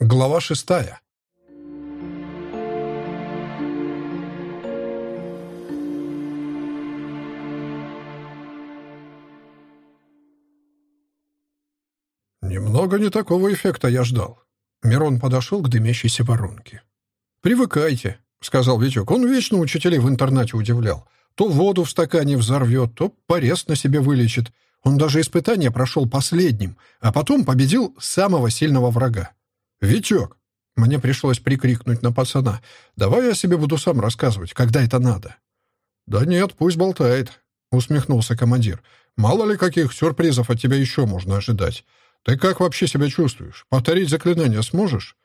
Глава шестая. Немного не такого эффекта я ждал. Мирон подошел к дымящейся воронке. «Привыкайте», — сказал Витек. Он вечно учителей в интернате удивлял. То воду в стакане взорвет, то порез на себе вылечит. Он даже испытание прошел последним, а потом победил самого сильного врага. «Витек!» Мне пришлось прикрикнуть на пацана. «Давай я себе буду сам рассказывать, когда это надо». «Да нет, пусть болтает», — усмехнулся командир. «Мало ли каких сюрпризов от тебя еще можно ожидать. Ты как вообще себя чувствуешь? Повторить заклинание сможешь?»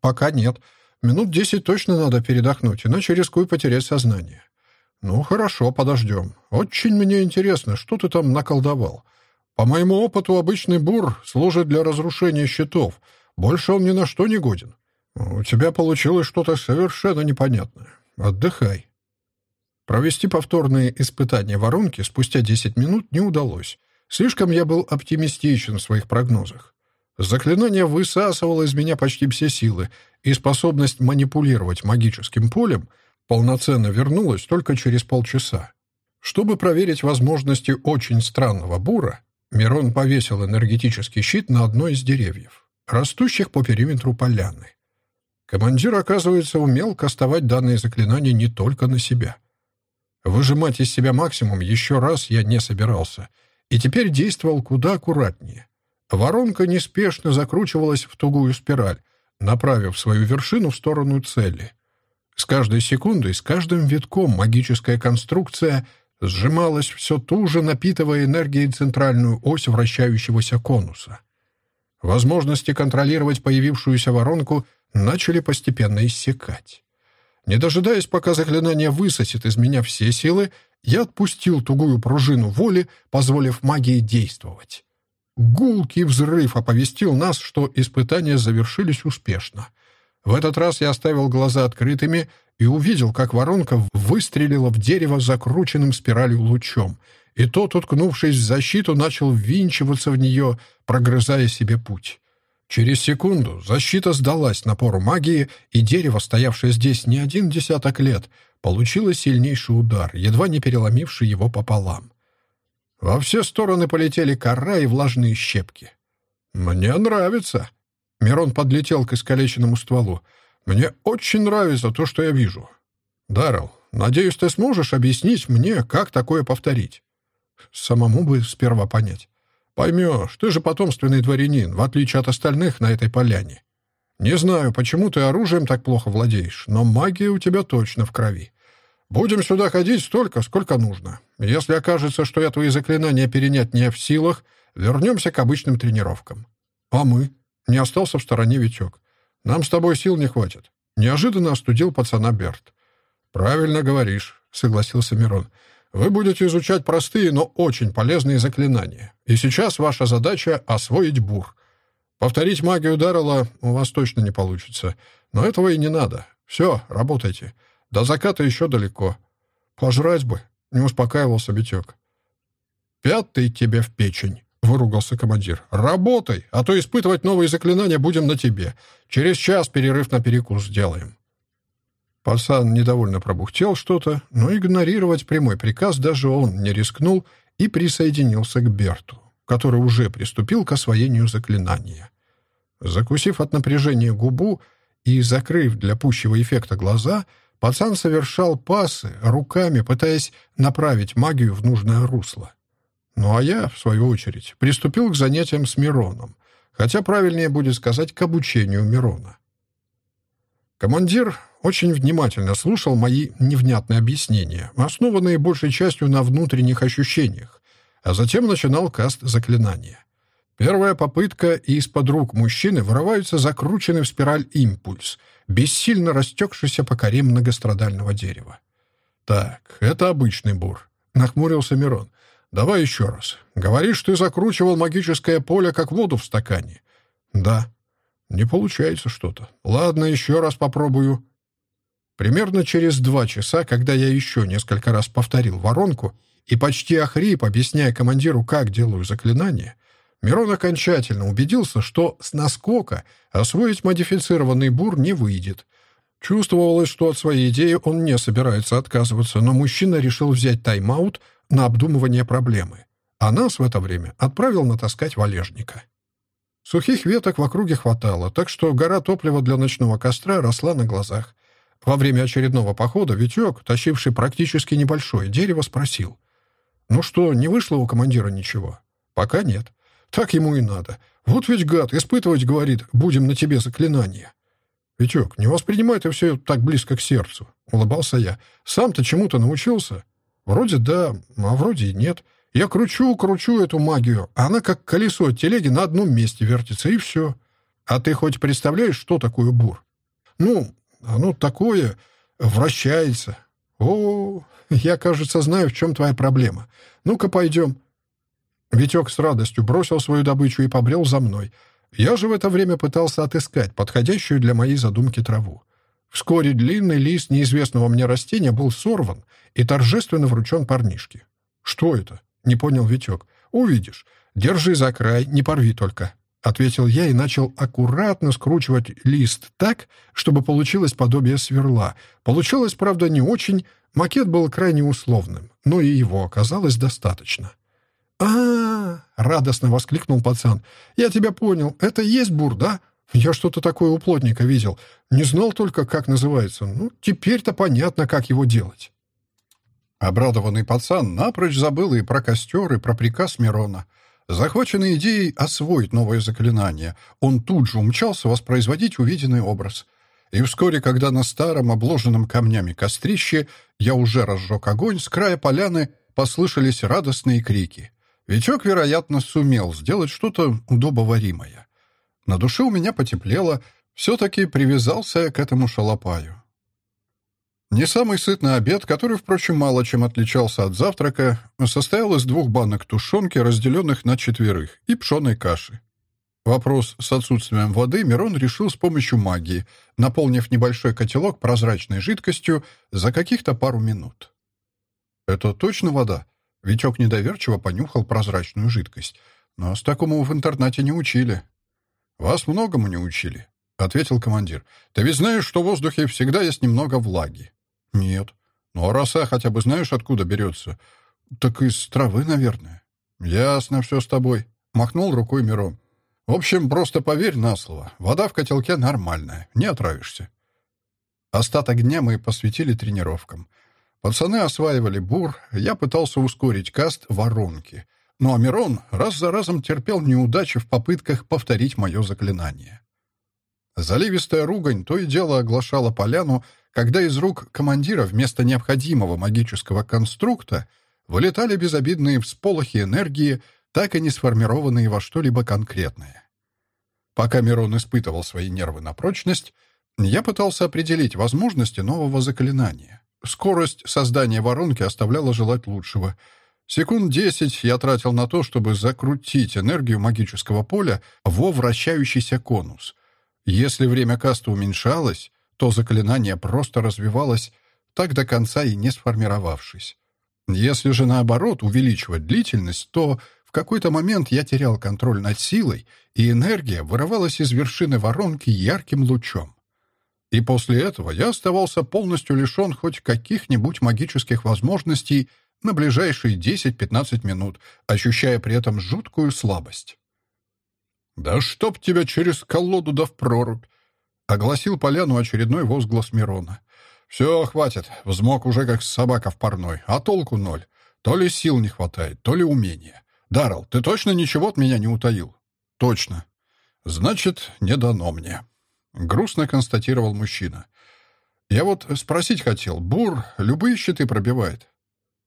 «Пока нет. Минут десять точно надо передохнуть, иначе рискую потерять сознание». «Ну, хорошо, подождем. Очень мне интересно, что ты там наколдовал. По моему опыту, обычный бур служит для разрушения щитов. Больше он ни на что не годен. У тебя получилось что-то совершенно непонятное. Отдыхай». Провести повторные испытания воронки спустя 10 минут не удалось. Слишком я был оптимистичен в своих прогнозах. Заклинание высасывало из меня почти все силы, и способность манипулировать магическим полем — полноценно вернулась только через полчаса. Чтобы проверить возможности очень странного бура, Мирон повесил энергетический щит на одно из деревьев, растущих по периметру поляны. Командир, оказывается, умел кастовать данные заклинания не только на себя. Выжимать из себя максимум еще раз я не собирался, и теперь действовал куда аккуратнее. Воронка неспешно закручивалась в тугую спираль, направив свою вершину в сторону цели. С каждой секундой, с каждым витком магическая конструкция сжималась все туже, напитывая энергией центральную ось вращающегося конуса. Возможности контролировать появившуюся воронку начали постепенно иссякать. Не дожидаясь, пока заклинание высосет из меня все силы, я отпустил тугую пружину воли, позволив магии действовать. Гулкий взрыв оповестил нас, что испытания завершились успешно. В этот раз я оставил глаза открытыми и увидел, как воронка выстрелила в дерево закрученным спиралью лучом, и тот, уткнувшись в защиту, начал ввинчиваться в нее, прогрызая себе путь. Через секунду защита сдалась напору магии, и дерево, стоявшее здесь не один десяток лет, получило сильнейший удар, едва не переломивший его пополам. Во все стороны полетели кора и влажные щепки. «Мне нравится», Мирон подлетел к искалеченному стволу. «Мне очень нравится то, что я вижу. Даррелл, надеюсь, ты сможешь объяснить мне, как такое повторить?» «Самому бы сперва понять». «Поймешь, ты же потомственный дворянин, в отличие от остальных на этой поляне. Не знаю, почему ты оружием так плохо владеешь, но магия у тебя точно в крови. Будем сюда ходить столько, сколько нужно. Если окажется, что я твои заклинания перенять не в силах, вернемся к обычным тренировкам. А мы?» Не остался в стороне Витек. «Нам с тобой сил не хватит». Неожиданно остудил пацана Берт. «Правильно говоришь», — согласился Мирон. «Вы будете изучать простые, но очень полезные заклинания. И сейчас ваша задача — освоить бур. Повторить магию Даррелла у вас точно не получится. Но этого и не надо. Все, работайте. До заката еще далеко. Пожрать бы», — не успокаивался Витек. «Пятый тебе в печень». — выругался командир. «Работай, а то испытывать новые заклинания будем на тебе. Через час перерыв на перекус сделаем». Пацан недовольно пробухтел что-то, но игнорировать прямой приказ даже он не рискнул и присоединился к Берту, который уже приступил к освоению заклинания. Закусив от напряжения губу и закрыв для пущего эффекта глаза, пацан совершал пасы руками, пытаясь направить магию в нужное русло. Ну а я, в свою очередь, приступил к занятиям с Мироном, хотя правильнее будет сказать к обучению Мирона. Командир очень внимательно слушал мои невнятные объяснения, основанные большей частью на внутренних ощущениях, а затем начинал каст заклинания. Первая попытка, и из-под рук мужчины вырывается закрученный в спираль импульс, бессильно растекшийся по коре многострадального дерева. «Так, это обычный бур», — нахмурился Мирон. Давай еще раз. Говоришь, ты закручивал магическое поле, как воду в стакане. Да. Не получается что-то. Ладно, еще раз попробую. Примерно через два часа, когда я еще несколько раз повторил воронку и почти охрип, объясняя командиру, как делаю заклинание, Мирон окончательно убедился, что с наскока освоить модифицированный бур не выйдет. Чувствовалось, что от своей идеи он не собирается отказываться, но мужчина решил взять тайм-аут на обдумывание проблемы, а нас в это время отправил натаскать валежника. Сухих веток в округе хватало, так что гора топлива для ночного костра росла на глазах. Во время очередного похода Витек, тащивший практически небольшое дерево, спросил. «Ну что, не вышло у командира ничего?» «Пока нет. Так ему и надо. Вот ведь гад, испытывать, говорит, будем на тебе заклинание». «Витек, не воспринимай ты все так близко к сердцу», — улыбался я. «Сам-то чему-то научился?» «Вроде да, а вроде и нет. Я кручу, кручу эту магию, а она как колесо от телеги на одном месте вертится, и все. А ты хоть представляешь, что такое бур?» «Ну, оно такое вращается. О, я, кажется, знаю, в чем твоя проблема. Ну-ка, пойдем». Витек с радостью бросил свою добычу и побрел за мной. Я же в это время пытался отыскать подходящую для моей задумки траву. Вскоре длинный лист неизвестного мне растения был сорван и торжественно вручен парнишке. «Что это?» — не понял Витек. «Увидишь. Держи за край, не порви только», — ответил я и начал аккуратно скручивать лист так, чтобы получилось подобие сверла. Получилось, правда, не очень, макет был крайне условным, но и его оказалось достаточно. а, -а, -а радостно воскликнул пацан. «Я тебя понял. Это есть бур, да? Я что-то такое у плотника видел. Не знал только, как называется. Ну, теперь-то понятно, как его делать». Обрадованный пацан напрочь забыл и про костер, и про приказ Мирона — Захваченный идеей освоить новое заклинание, он тут же умчался воспроизводить увиденный образ. И вскоре, когда на старом, обложенном камнями кострище я уже разжег огонь, с края поляны послышались радостные крики. Витек, вероятно, сумел сделать что-то удобоваримое. На душе у меня потеплело, все-таки привязался к этому шалопаю. Не самый сытный обед, который, впрочем, мало чем отличался от завтрака, состоял из двух банок тушенки, разделенных на четверых, и пшеной каши. Вопрос с отсутствием воды Мирон решил с помощью магии, наполнив небольшой котелок прозрачной жидкостью за каких-то пару минут. «Это точно вода?» Витек недоверчиво понюхал прозрачную жидкость. «Нас такому в интернате не учили». «Вас многому не учили», — ответил командир. «Ты ведь знаешь, что в воздухе всегда есть немного влаги. «Нет. Ну, а роса хотя бы знаешь, откуда берется?» «Так из травы, наверное». «Ясно все с тобой», — махнул рукой Мирон. «В общем, просто поверь на слово. Вода в котелке нормальная, не отравишься». Остаток дня мы посвятили тренировкам. Пацаны осваивали бур, я пытался ускорить каст воронки. Ну а Мирон раз за разом терпел неудачи в попытках повторить мое заклинание. Заливистая ругань то и дело оглашала поляну, когда из рук командира вместо необходимого магического конструкта вылетали безобидные всполохи энергии, так и не сформированные во что-либо конкретное. Пока Мирон испытывал свои нервы на прочность, я пытался определить возможности нового заклинания. Скорость создания воронки оставляла желать лучшего. Секунд десять я тратил на то, чтобы закрутить энергию магического поля во вращающийся конус. Если время каста уменьшалось, то заклинание просто развивалось, так до конца и не сформировавшись. Если же, наоборот, увеличивать длительность, то в какой-то момент я терял контроль над силой, и энергия вырывалась из вершины воронки ярким лучом. И после этого я оставался полностью лишен хоть каких-нибудь магических возможностей на ближайшие 10-15 минут, ощущая при этом жуткую слабость. «Да чтоб тебя через колоду да в прорубь!» Огласил поляну очередной возглас Мирона. «Все, хватит. Взмок уже как собака в парной. А толку ноль. То ли сил не хватает, то ли умения. Даррелл, ты точно ничего от меня не утаил?» «Точно. Значит, не дано мне», — грустно констатировал мужчина. «Я вот спросить хотел. Бур любые щиты пробивает?»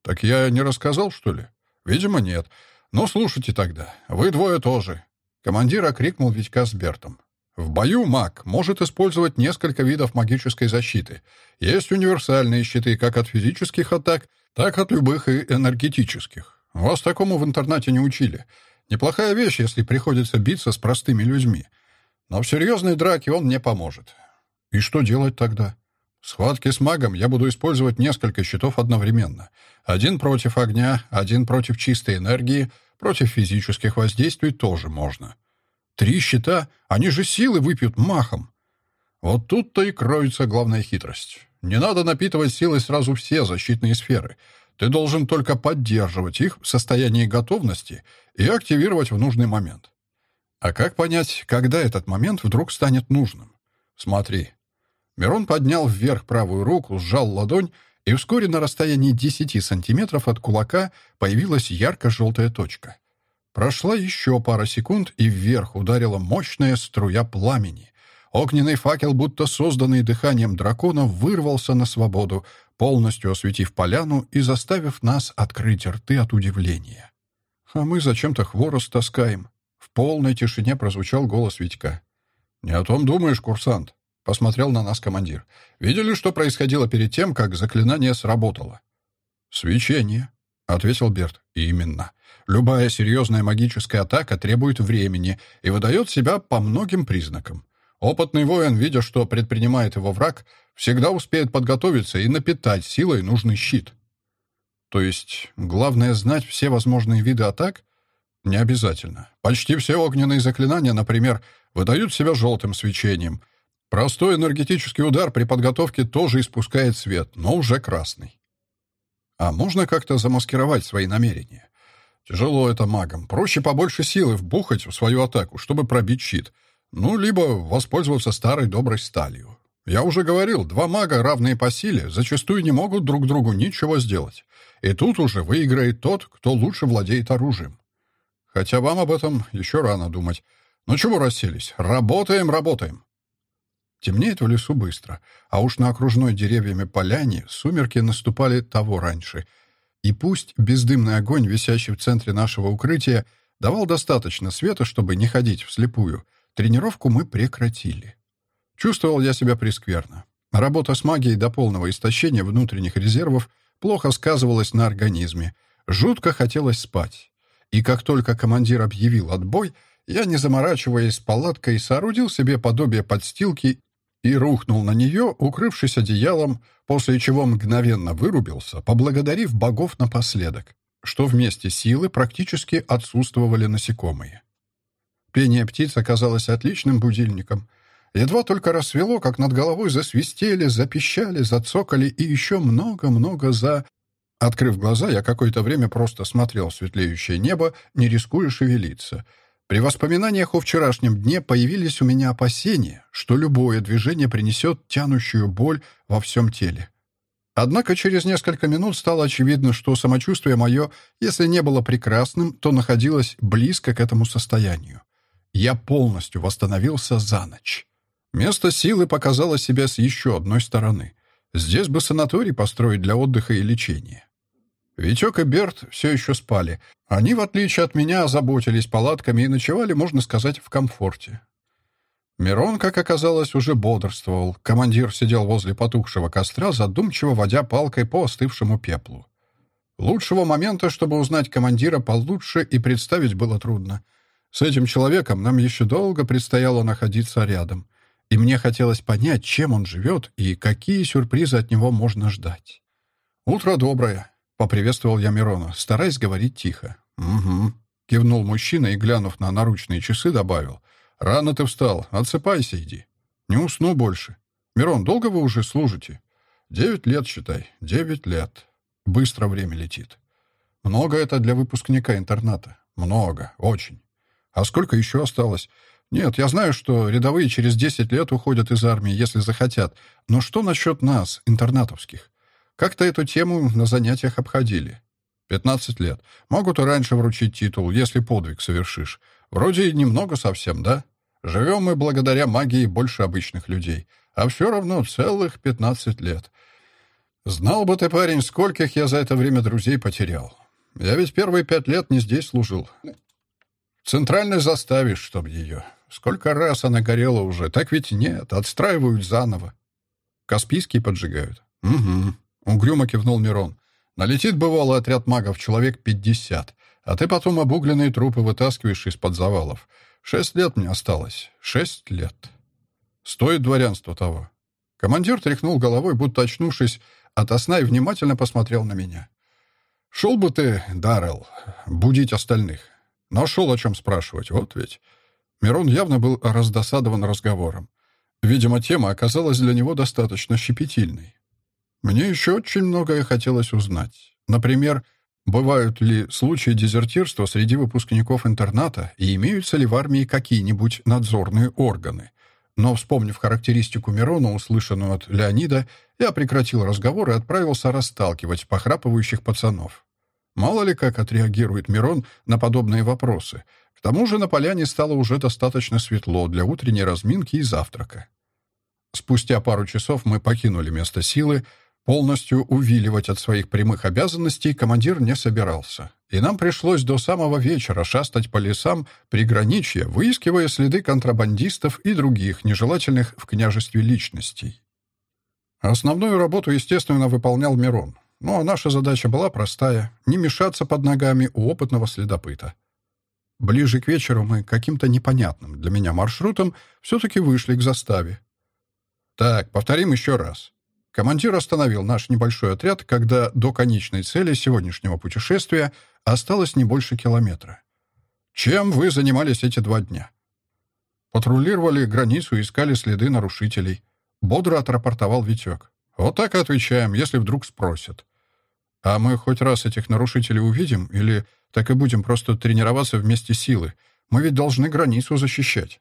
«Так я не рассказал, что ли?» «Видимо, нет. Но слушайте тогда. Вы двое тоже». Командир окрикнул Витька с Бертом. В бою маг может использовать несколько видов магической защиты. Есть универсальные щиты как от физических атак, так от любых и энергетических. Вас такому в интернате не учили. Неплохая вещь, если приходится биться с простыми людьми. Но в серьезной драке он не поможет. И что делать тогда? В схватке с магом я буду использовать несколько щитов одновременно. Один против огня, один против чистой энергии, против физических воздействий тоже можно. Три щита, они же силы выпьют махом. Вот тут-то и кроется главная хитрость. Не надо напитывать силой сразу все защитные сферы. Ты должен только поддерживать их в состоянии готовности и активировать в нужный момент. А как понять, когда этот момент вдруг станет нужным? Смотри. Мирон поднял вверх правую руку, сжал ладонь, и вскоре на расстоянии 10 сантиметров от кулака появилась ярко-желтая точка. Прошла еще пара секунд, и вверх ударила мощная струя пламени. Огненный факел, будто созданный дыханием дракона, вырвался на свободу, полностью осветив поляну и заставив нас открыть рты от удивления. «А мы зачем-то хворост таскаем?» В полной тишине прозвучал голос Витька. «Не о том думаешь, курсант?» — посмотрел на нас командир. «Видели, что происходило перед тем, как заклинание сработало?» «Свечение», — ответил Берт. «Именно. Любая серьезная магическая атака требует времени и выдает себя по многим признакам. Опытный воин, видя, что предпринимает его враг, всегда успеет подготовиться и напитать силой нужный щит. То есть, главное знать все возможные виды атак? Не обязательно. Почти все огненные заклинания, например, выдают себя желтым свечением. Простой энергетический удар при подготовке тоже испускает свет, но уже красный. А можно как-то замаскировать свои намерения? Тяжело это магам. Проще побольше силы вбухать в свою атаку, чтобы пробить щит — ну, либо воспользоваться старой доброй сталью. Я уже говорил, два мага, равные по силе, зачастую не могут друг другу ничего сделать. И тут уже выиграет тот, кто лучше владеет оружием. Хотя вам об этом еще рано думать. Ну чего расселись? Работаем, работаем. Темнеет в лесу быстро, а уж на окружной деревьями поляне сумерки наступали того раньше. И пусть бездымный огонь, висящий в центре нашего укрытия, давал достаточно света, чтобы не ходить вслепую — Тренировку мы прекратили. Чувствовал я себя прескверно. Работа с магией до полного истощения внутренних резервов плохо сказывалась на организме. Жутко хотелось спать. И как только командир объявил отбой, я, не заморачиваясь с палаткой, соорудил себе подобие подстилки и рухнул на нее, укрывшись одеялом, после чего мгновенно вырубился, поблагодарив богов напоследок, что вместе силы практически отсутствовали насекомые. Пение птиц оказалось отличным будильником. Едва только рассвело, как над головой засвистели, запищали, зацокали и еще много-много за... Открыв глаза, я какое-то время просто смотрел светлеющее небо, не рискуя шевелиться. При воспоминаниях о вчерашнем дне появились у меня опасения, что любое движение принесет тянущую боль во всем теле. Однако через несколько минут стало очевидно, что самочувствие мое, если не было прекрасным, то находилось близко к этому состоянию. Я полностью восстановился за ночь. Место силы показало себя с еще одной стороны. Здесь бы санаторий построить для отдыха и лечения. Витек и Берт все еще спали. Они, в отличие от меня, озаботились палатками и ночевали, можно сказать, в комфорте. Мирон, как оказалось, уже бодрствовал. Командир сидел возле потухшего костра, задумчиво водя палкой по остывшему пеплу. Лучшего момента, чтобы узнать командира получше, и представить было трудно — с этим человеком нам еще долго предстояло находиться рядом, и мне хотелось понять, чем он живет и какие сюрпризы от него можно ждать. «Утро доброе», — поприветствовал я Мирона, стараясь говорить тихо. «Угу», — кивнул мужчина и, глянув на наручные часы, добавил. «Рано ты встал, отсыпайся иди. Не усну больше. Мирон, долго вы уже служите?» «Девять лет, считай, девять лет. Быстро время летит. Много это для выпускника интерната. Много, очень. А сколько еще осталось? Нет, я знаю, что рядовые через 10 лет уходят из армии, если захотят. Но что насчет нас, интернатовских? Как-то эту тему на занятиях обходили. 15 лет. Могут и раньше вручить титул, если подвиг совершишь. Вроде немного совсем, да? Живем мы благодаря магии больше обычных людей. А все равно целых 15 лет. Знал бы ты, парень, скольких я за это время друзей потерял. Я ведь первые пять лет не здесь служил. Центральной заставишь, чтоб ее. Сколько раз она горела уже, так ведь нет, отстраивают заново. Каспийский поджигают. Угу. Угрюмо кивнул Мирон. Налетит бывалый отряд магов человек пятьдесят, а ты потом обугленные трупы вытаскиваешь из-под завалов. Шесть лет мне осталось. Шесть лет. Стоит дворянство того. Командир тряхнул головой, будто очнувшись от сна, и внимательно посмотрел на меня. «Шел бы ты, Даррелл, будить остальных. Нашел о чем спрашивать, вот ведь». Мирон явно был раздосадован разговором. Видимо, тема оказалась для него достаточно щепетильной. Мне еще очень многое хотелось узнать. Например, бывают ли случаи дезертирства среди выпускников интерната и имеются ли в армии какие-нибудь надзорные органы. Но, вспомнив характеристику Мирона, услышанную от Леонида, я прекратил разговор и отправился расталкивать похрапывающих пацанов. Мало ли как отреагирует Мирон на подобные вопросы. К тому же на поляне стало уже достаточно светло для утренней разминки и завтрака. Спустя пару часов мы покинули место силы, Полностью увиливать от своих прямых обязанностей командир не собирался, и нам пришлось до самого вечера шастать по лесам приграничья, выискивая следы контрабандистов и других нежелательных в княжестве личностей. Основную работу, естественно, выполнял Мирон, но наша задача была простая — не мешаться под ногами у опытного следопыта. Ближе к вечеру мы каким-то непонятным для меня маршрутом все-таки вышли к заставе. «Так, повторим еще раз», Командир остановил наш небольшой отряд, когда до конечной цели сегодняшнего путешествия осталось не больше километра. Чем вы занимались эти два дня? Патрулировали границу и искали следы нарушителей. Бодро отрапортовал Витек. Вот так и отвечаем, если вдруг спросят. А мы хоть раз этих нарушителей увидим или так и будем просто тренироваться вместе силы? Мы ведь должны границу защищать.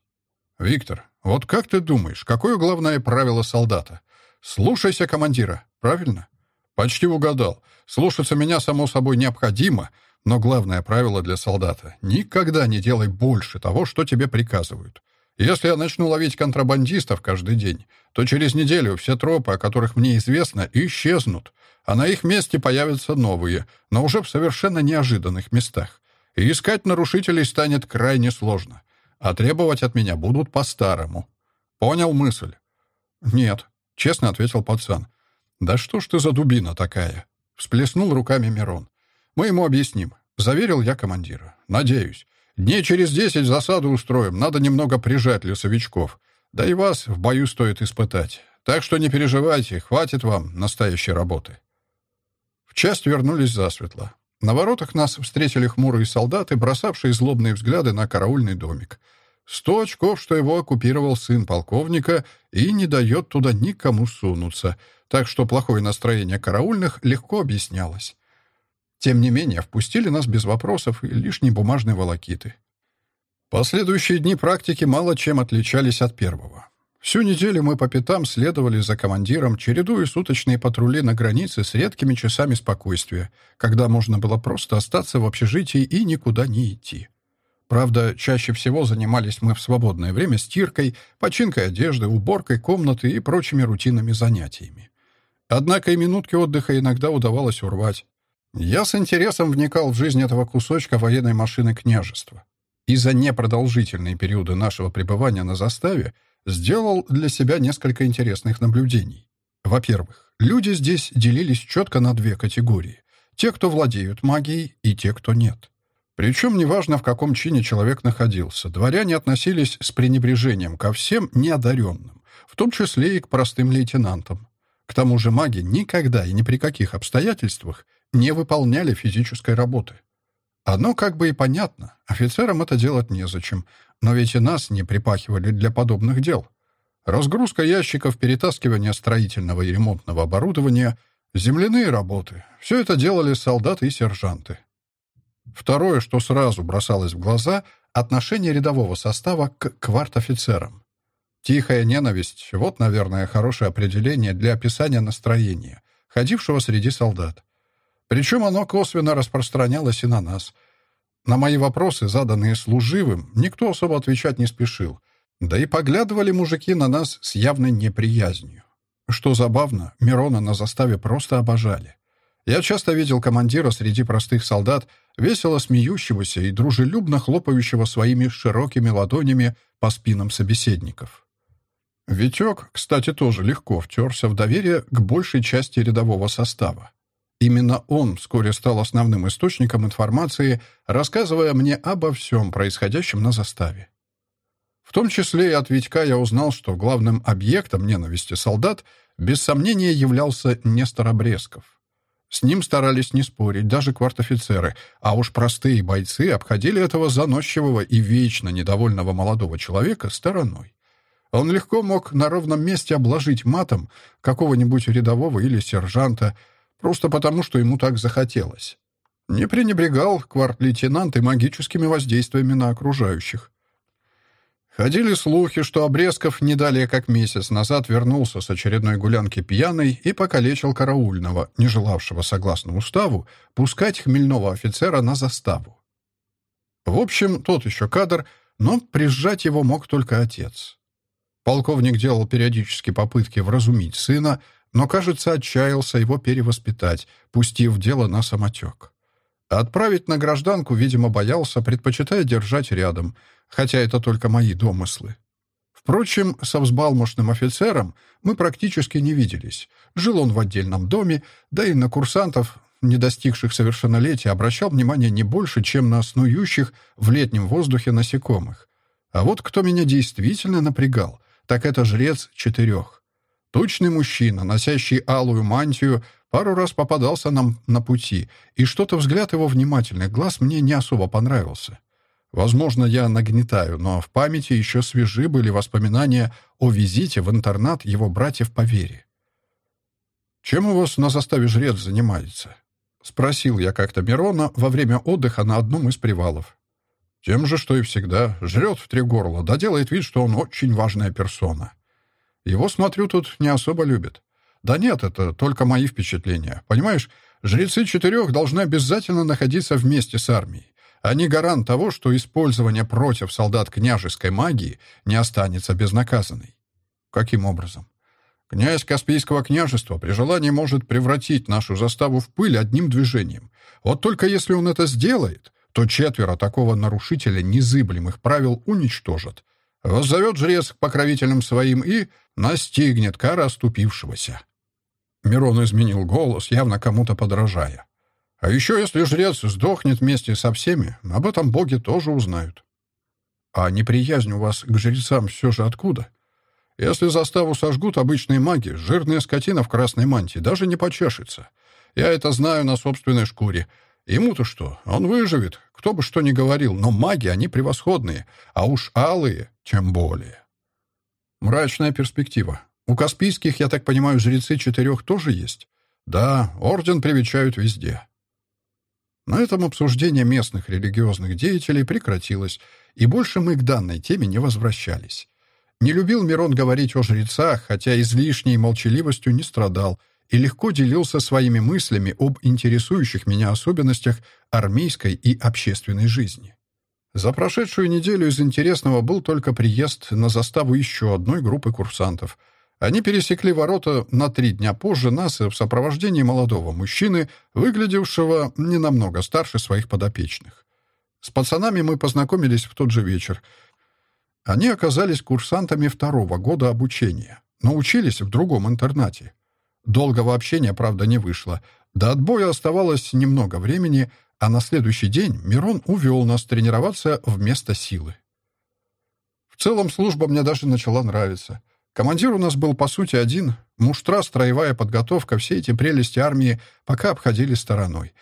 Виктор, вот как ты думаешь, какое главное правило солдата? «Слушайся командира», правильно? Почти угадал. Слушаться меня, само собой, необходимо, но главное правило для солдата — никогда не делай больше того, что тебе приказывают. Если я начну ловить контрабандистов каждый день, то через неделю все тропы, о которых мне известно, исчезнут, а на их месте появятся новые, но уже в совершенно неожиданных местах. И искать нарушителей станет крайне сложно, а требовать от меня будут по-старому. Понял мысль? Нет, Честно ответил пацан. «Да что ж ты за дубина такая?» Всплеснул руками Мирон. «Мы ему объясним», — заверил я командира. «Надеюсь. Дней через десять засаду устроим. Надо немного прижать лесовичков. Да и вас в бою стоит испытать. Так что не переживайте, хватит вам настоящей работы». В часть вернулись засветло. На воротах нас встретили хмурые солдаты, бросавшие злобные взгляды на караульный домик. Сто очков, что его оккупировал сын полковника и не дает туда никому сунуться, так что плохое настроение караульных легко объяснялось. Тем не менее, впустили нас без вопросов и лишней бумажной волокиты. Последующие дни практики мало чем отличались от первого. Всю неделю мы по пятам следовали за командиром, чередуя суточные патрули на границе с редкими часами спокойствия, когда можно было просто остаться в общежитии и никуда не идти. Правда, чаще всего занимались мы в свободное время стиркой, починкой одежды, уборкой комнаты и прочими рутинными занятиями. Однако и минутки отдыха иногда удавалось урвать. Я с интересом вникал в жизнь этого кусочка военной машины княжества. И за непродолжительные периоды нашего пребывания на заставе сделал для себя несколько интересных наблюдений. Во-первых, люди здесь делились четко на две категории. Те, кто владеют магией, и те, кто нет. Причем неважно, в каком чине человек находился, дворяне относились с пренебрежением ко всем неодаренным, в том числе и к простым лейтенантам. К тому же маги никогда и ни при каких обстоятельствах не выполняли физической работы. Одно как бы и понятно, офицерам это делать незачем, но ведь и нас не припахивали для подобных дел. Разгрузка ящиков, перетаскивание строительного и ремонтного оборудования, земляные работы — все это делали солдаты и сержанты. Второе, что сразу бросалось в глаза — отношение рядового состава к кварт-офицерам. Тихая ненависть — вот, наверное, хорошее определение для описания настроения, ходившего среди солдат. Причем оно косвенно распространялось и на нас. На мои вопросы, заданные служивым, никто особо отвечать не спешил. Да и поглядывали мужики на нас с явной неприязнью. Что забавно, Мирона на заставе просто обожали. Я часто видел командира среди простых солдат, весело смеющегося и дружелюбно хлопающего своими широкими ладонями по спинам собеседников. Витек, кстати, тоже легко втерся в доверие к большей части рядового состава. Именно он вскоре стал основным источником информации, рассказывая мне обо всем происходящем на заставе. В том числе и от Витька я узнал, что главным объектом ненависти солдат без сомнения являлся Нестор Обрезков. С ним старались не спорить даже квартофицеры, а уж простые бойцы обходили этого заносчивого и вечно недовольного молодого человека стороной. Он легко мог на ровном месте обложить матом какого-нибудь рядового или сержанта, просто потому, что ему так захотелось. Не пренебрегал кварт-лейтенант и магическими воздействиями на окружающих. Ходили слухи, что Обрезков не далее как месяц назад вернулся с очередной гулянки пьяный и покалечил караульного, не желавшего, согласно уставу, пускать хмельного офицера на заставу. В общем, тот еще кадр, но прижать его мог только отец. Полковник делал периодически попытки вразумить сына, но, кажется, отчаялся его перевоспитать, пустив дело на самотек. Отправить на гражданку, видимо, боялся, предпочитая держать рядом, хотя это только мои домыслы. Впрочем, со взбалмошным офицером мы практически не виделись. Жил он в отдельном доме, да и на курсантов, не достигших совершеннолетия, обращал внимание не больше, чем на снующих в летнем воздухе насекомых. А вот кто меня действительно напрягал, так это жрец четырех. Тучный мужчина, носящий алую мантию, пару раз попадался нам на пути, и что-то взгляд его внимательных глаз мне не особо понравился. Возможно, я нагнетаю, но в памяти еще свежи были воспоминания о визите в интернат его братьев по вере. «Чем у вас на заставе жрец занимается?» — спросил я как-то Мирона во время отдыха на одном из привалов. «Тем же, что и всегда. Жрет в три горла, да делает вид, что он очень важная персона. Его, смотрю, тут не особо любят. Да нет, это только мои впечатления. Понимаешь, жрецы четырех должны обязательно находиться вместе с армией. Они гарант того, что использование против солдат княжеской магии не останется безнаказанной. Каким образом? Князь Каспийского княжества при желании может превратить нашу заставу в пыль одним движением. Вот только если он это сделает, то четверо такого нарушителя незыблемых правил уничтожат. Воззовет жрец к покровителям своим и настигнет кара оступившегося. Мирон изменил голос, явно кому-то подражая. А еще, если жрец сдохнет вместе со всеми, об этом боги тоже узнают. А неприязнь у вас к жрецам все же откуда? Если заставу сожгут обычные маги, жирная скотина в красной мантии даже не почешется. Я это знаю на собственной шкуре. Ему-то что? Он выживет, кто бы что ни говорил, но маги, они превосходные, а уж алые тем более. Мрачная перспектива. У Каспийских, я так понимаю, жрецы четырех тоже есть? Да, орден привечают везде. На этом обсуждение местных религиозных деятелей прекратилось, и больше мы к данной теме не возвращались. Не любил Мирон говорить о жрецах, хотя излишней молчаливостью не страдал и легко делился своими мыслями об интересующих меня особенностях армейской и общественной жизни. За прошедшую неделю из интересного был только приезд на заставу еще одной группы курсантов — они пересекли ворота на три дня позже нас в сопровождении молодого мужчины, выглядевшего не намного старше своих подопечных. С пацанами мы познакомились в тот же вечер. Они оказались курсантами второго года обучения, но учились в другом интернате. Долгого общения, правда, не вышло. До отбоя оставалось немного времени, а на следующий день Мирон увел нас тренироваться вместо силы. В целом служба мне даже начала нравиться. Командир у нас был, по сути, один. Муштра, строевая подготовка, все эти прелести армии пока обходили стороной.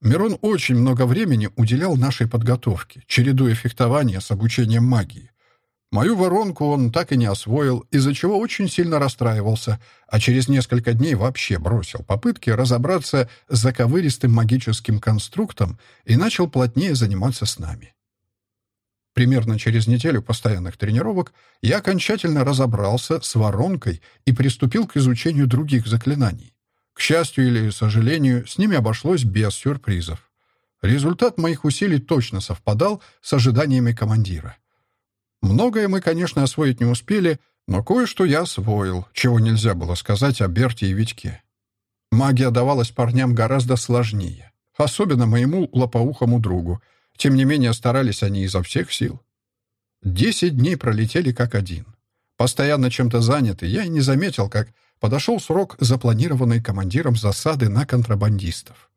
Мирон очень много времени уделял нашей подготовке, чередуя фехтование с обучением магии. Мою воронку он так и не освоил, из-за чего очень сильно расстраивался, а через несколько дней вообще бросил попытки разобраться с заковыристым магическим конструктом и начал плотнее заниматься с нами. Примерно через неделю постоянных тренировок я окончательно разобрался с воронкой и приступил к изучению других заклинаний. К счастью или сожалению, с ними обошлось без сюрпризов. Результат моих усилий точно совпадал с ожиданиями командира. Многое мы, конечно, освоить не успели, но кое-что я освоил, чего нельзя было сказать о Берте и Витьке. Магия давалась парням гораздо сложнее, особенно моему лопоухому другу, тем не менее, старались они изо всех сил. Десять дней пролетели как один. Постоянно чем-то заняты, я и не заметил, как подошел срок, запланированный командиром засады на контрабандистов.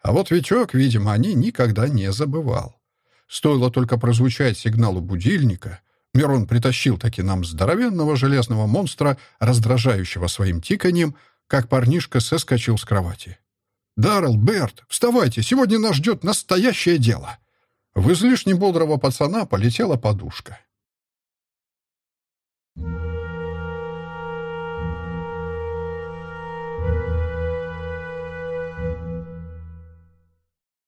А вот Витек, видимо, они никогда не забывал. Стоило только прозвучать сигналу будильника, Мирон притащил таки нам здоровенного железного монстра, раздражающего своим тиканьем, как парнишка соскочил с кровати. «Даррелл, Берт, вставайте, сегодня нас ждет настоящее дело!» В излишне бодрого пацана полетела подушка.